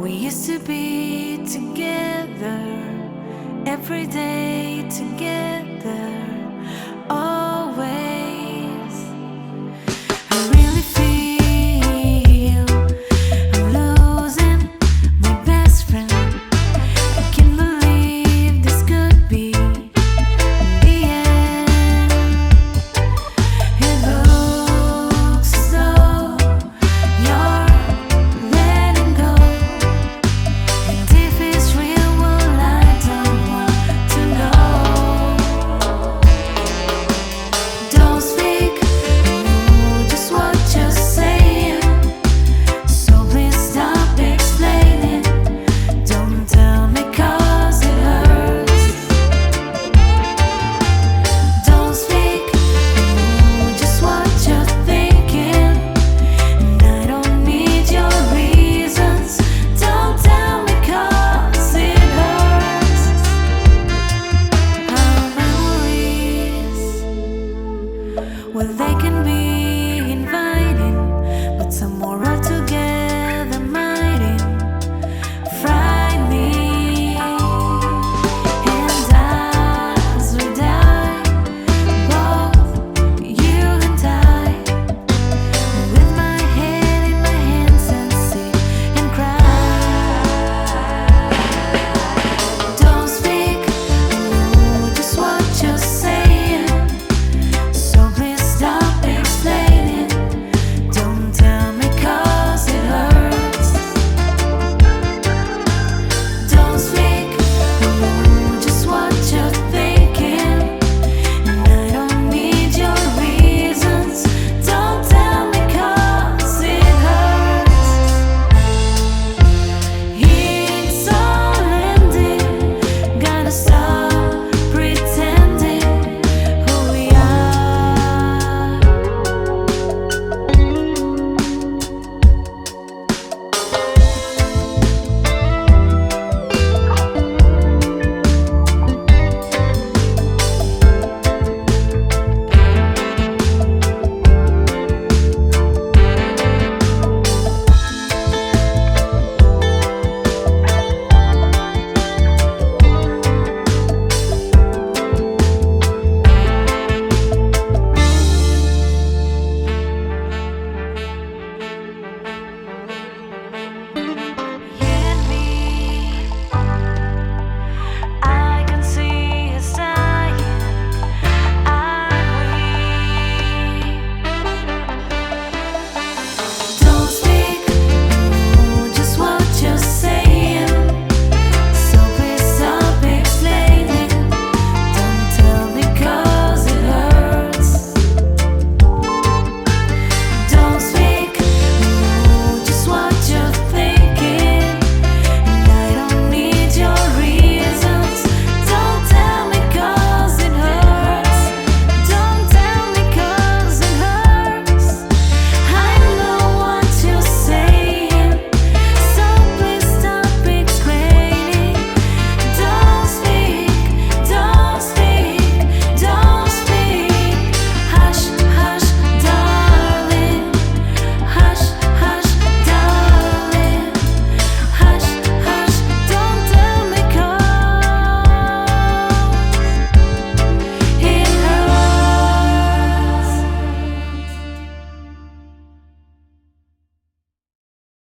We used to be together every day together,